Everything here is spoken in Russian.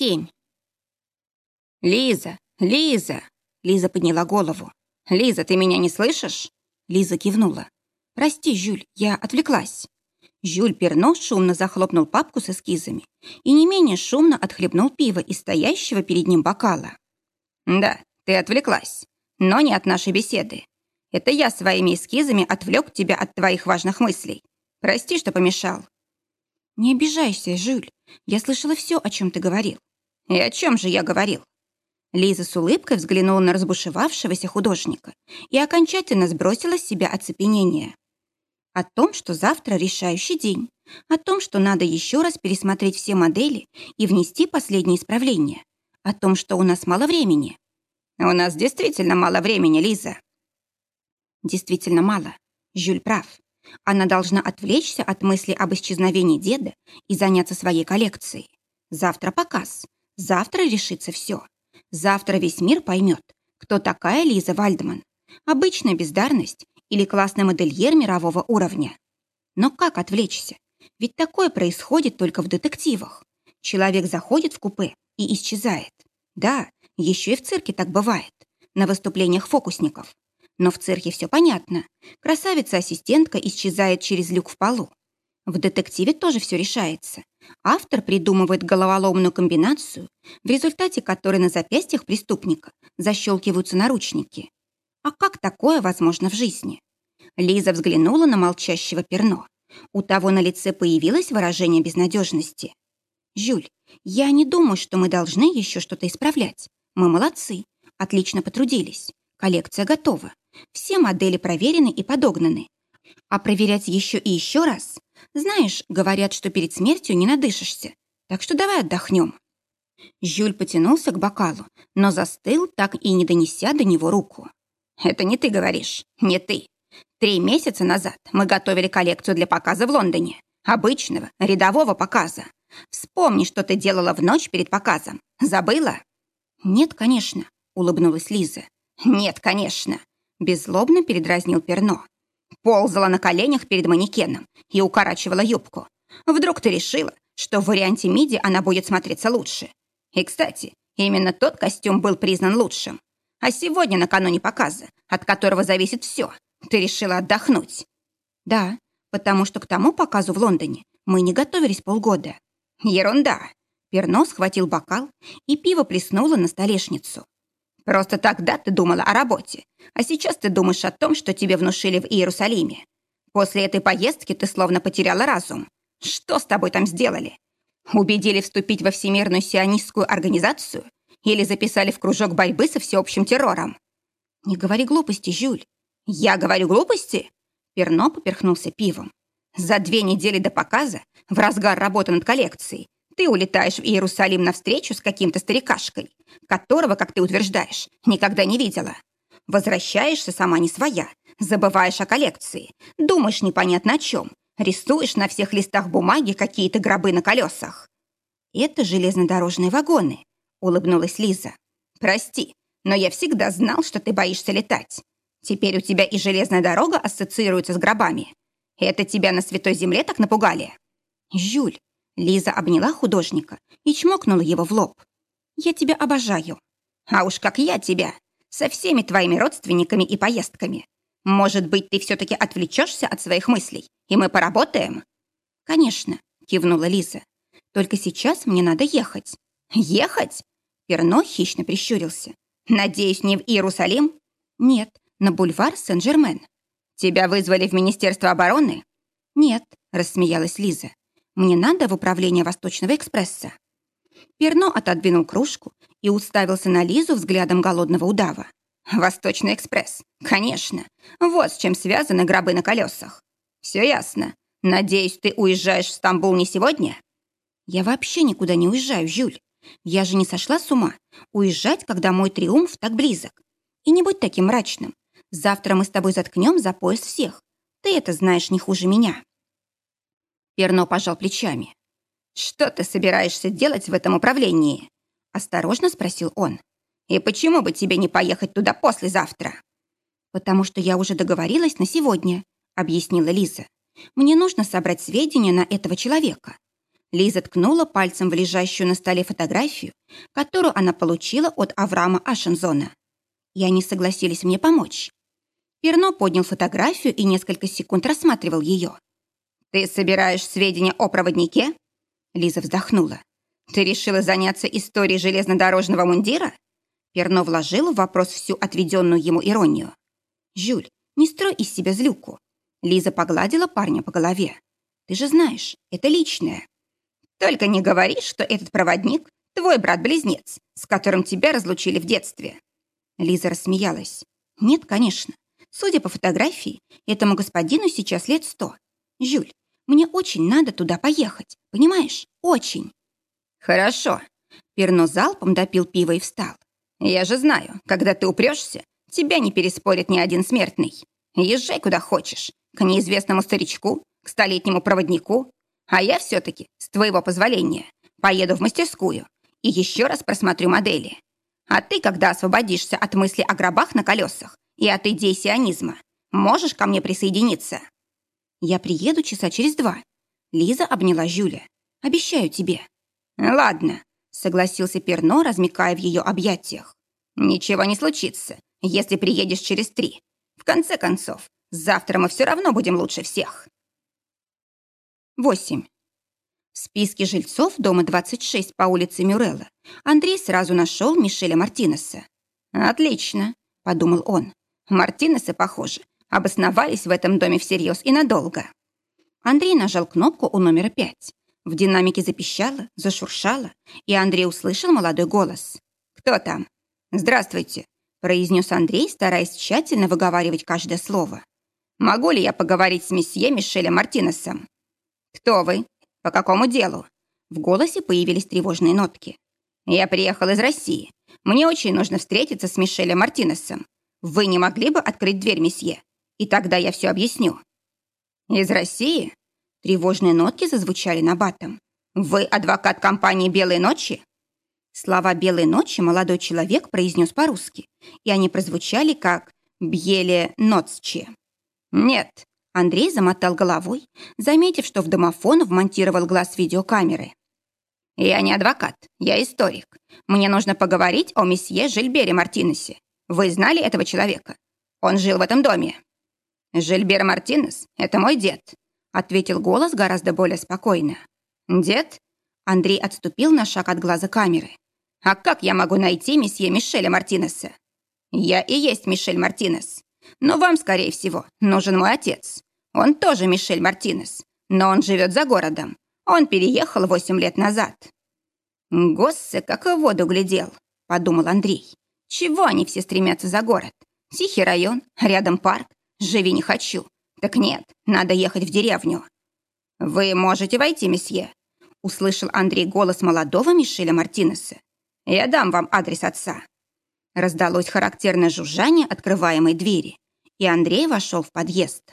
7. «Лиза! Лиза!» Лиза подняла голову. «Лиза, ты меня не слышишь?» Лиза кивнула. «Прости, Жюль, я отвлеклась». Жюль Перно шумно захлопнул папку с эскизами и не менее шумно отхлебнул пиво из стоящего перед ним бокала. «Да, ты отвлеклась, но не от нашей беседы. Это я своими эскизами отвлек тебя от твоих важных мыслей. Прости, что помешал». «Не обижайся, Жюль. Я слышала все, о чем ты говорил». «И о чем же я говорил?» Лиза с улыбкой взглянула на разбушевавшегося художника и окончательно сбросила с себя оцепенение. О том, что завтра решающий день, о том, что надо еще раз пересмотреть все модели и внести последние исправления, о том, что у нас мало времени. У нас действительно мало времени, Лиза. Действительно мало. Жюль прав. Она должна отвлечься от мысли об исчезновении деда и заняться своей коллекцией. Завтра показ. Завтра решится все. Завтра весь мир поймет, кто такая Лиза Вальдман. Обычная бездарность или классный модельер мирового уровня. Но как отвлечься? Ведь такое происходит только в детективах. Человек заходит в купе и исчезает. Да, еще и в цирке так бывает. На выступлениях фокусников. Но в цирке все понятно. Красавица-ассистентка исчезает через люк в полу. В детективе тоже все решается. Автор придумывает головоломную комбинацию, в результате которой на запястьях преступника защелкиваются наручники. А как такое возможно в жизни? Лиза взглянула на молчащего перно. У того на лице появилось выражение безнадежности. «Жюль, я не думаю, что мы должны еще что-то исправлять. Мы молодцы, отлично потрудились. Коллекция готова. Все модели проверены и подогнаны. А проверять еще и еще раз? Знаешь, говорят, что перед смертью не надышишься. Так что давай отдохнем. Жюль потянулся к бокалу, но застыл, так и не донеся до него руку. «Это не ты говоришь, не ты. Три месяца назад мы готовили коллекцию для показа в Лондоне. Обычного, рядового показа. Вспомни, что ты делала в ночь перед показом. Забыла?» «Нет, конечно», — улыбнулась Лиза. «Нет, конечно», — беззлобно передразнил Перно. Ползала на коленях перед манекеном и укорачивала юбку. Вдруг ты решила, что в варианте миди она будет смотреться лучше. И, кстати, именно тот костюм был признан лучшим. А сегодня, накануне показа, от которого зависит все, ты решила отдохнуть. Да, потому что к тому показу в Лондоне мы не готовились полгода. Ерунда. Перно схватил бокал, и пиво плеснуло на столешницу. Просто тогда ты думала о работе, а сейчас ты думаешь о том, что тебе внушили в Иерусалиме. После этой поездки ты словно потеряла разум. Что с тобой там сделали? Убедили вступить во Всемирную сионистскую организацию или записали в кружок борьбы со всеобщим террором? Не говори глупости, Жюль. Я говорю глупости? Перно поперхнулся пивом. За две недели до показа, в разгар работы над коллекцией, ты улетаешь в Иерусалим на встречу с каким-то старикашкой, которого, как ты утверждаешь, никогда не видела. Возвращаешься сама не своя, забываешь о коллекции, думаешь непонятно о чем, рисуешь на всех листах бумаги какие-то гробы на колесах. Это железнодорожные вагоны, улыбнулась Лиза. Прости, но я всегда знал, что ты боишься летать. Теперь у тебя и железная дорога ассоциируется с гробами. Это тебя на Святой Земле так напугали? Жюль, Лиза обняла художника и чмокнула его в лоб. «Я тебя обожаю». «А уж как я тебя! Со всеми твоими родственниками и поездками. Может быть, ты все-таки отвлечешься от своих мыслей, и мы поработаем?» «Конечно», — кивнула Лиза. «Только сейчас мне надо ехать». «Ехать?» Перно хищно прищурился. «Надеюсь, не в Иерусалим?» «Нет, на бульвар Сен-Жермен». «Тебя вызвали в Министерство обороны?» «Нет», — рассмеялась Лиза. Мне надо в управление Восточного экспресса». Перно отодвинул кружку и уставился на Лизу взглядом голодного удава. «Восточный экспресс, конечно. Вот с чем связаны гробы на колесах. Все ясно. Надеюсь, ты уезжаешь в Стамбул не сегодня?» «Я вообще никуда не уезжаю, Жюль. Я же не сошла с ума. Уезжать, когда мой триумф так близок. И не будь таким мрачным. Завтра мы с тобой заткнем за пояс всех. Ты это знаешь не хуже меня». Перно пожал плечами. «Что ты собираешься делать в этом управлении?» Осторожно спросил он. «И почему бы тебе не поехать туда послезавтра?» «Потому что я уже договорилась на сегодня», объяснила Лиза. «Мне нужно собрать сведения на этого человека. Лиза ткнула пальцем в лежащую на столе фотографию, которую она получила от Авраама Ашензона. И они согласились мне помочь. Перно поднял фотографию и несколько секунд рассматривал ее. «Ты собираешь сведения о проводнике?» Лиза вздохнула. «Ты решила заняться историей железнодорожного мундира?» Перно вложил в вопрос всю отведенную ему иронию. «Жюль, не строй из себя злюку». Лиза погладила парня по голове. «Ты же знаешь, это личное». «Только не говори, что этот проводник — твой брат-близнец, с которым тебя разлучили в детстве». Лиза рассмеялась. «Нет, конечно. Судя по фотографии, этому господину сейчас лет сто. Жюль, мне очень надо туда поехать, понимаешь? Очень. Хорошо. Перно залпом допил пиво и встал. Я же знаю, когда ты упрешься, тебя не переспорит ни один смертный. Езжай куда хочешь. К неизвестному старичку, к столетнему проводнику. А я все-таки, с твоего позволения, поеду в мастерскую и еще раз просмотрю модели. А ты, когда освободишься от мысли о гробах на колесах и от идей сионизма. Можешь ко мне присоединиться?» «Я приеду часа через два». Лиза обняла Жюля. «Обещаю тебе». «Ладно», — согласился Перно, размекая в ее объятиях. «Ничего не случится, если приедешь через три. В конце концов, завтра мы все равно будем лучше всех». 8. В списке жильцов дома 26 по улице Мюрелла Андрей сразу нашел Мишеля Мартинеса. «Отлично», — подумал он. Мартинесы, похоже, обосновались в этом доме всерьез и надолго. Андрей нажал кнопку у номера пять. В динамике запищало, зашуршало, и Андрей услышал молодой голос. «Кто там?» «Здравствуйте», — произнес Андрей, стараясь тщательно выговаривать каждое слово. «Могу ли я поговорить с месье Мишелем Мартинесом?» «Кто вы? По какому делу?» В голосе появились тревожные нотки. «Я приехал из России. Мне очень нужно встретиться с Мишелем Мартинесом. Вы не могли бы открыть дверь, месье? И тогда я все объясню». «Из России?» Тревожные нотки зазвучали на батом. «Вы адвокат компании «Белые ночи»?» Слова «Белые ночи» молодой человек произнес по-русски, и они прозвучали как «Бьеле ноцче». «Нет», — Андрей замотал головой, заметив, что в домофон вмонтировал глаз видеокамеры. «Я не адвокат, я историк. Мне нужно поговорить о месье Жильбере Мартинесе. Вы знали этого человека? Он жил в этом доме». «Жильбер Мартинес — это мой дед», — ответил голос гораздо более спокойно. «Дед?» Андрей отступил на шаг от глаза камеры. «А как я могу найти месье Мишеля Мартинеса?» «Я и есть Мишель Мартинес. Но вам, скорее всего, нужен мой отец. Он тоже Мишель Мартинес, но он живет за городом. Он переехал восемь лет назад». «Госсе, как в воду глядел», — подумал Андрей. Чего они все стремятся за город? Тихий район, рядом парк. Живи не хочу. Так нет, надо ехать в деревню. Вы можете войти, месье. Услышал Андрей голос молодого Мишеля Мартинеса. Я дам вам адрес отца. Раздалось характерное жужжание открываемой двери, и Андрей вошел в подъезд.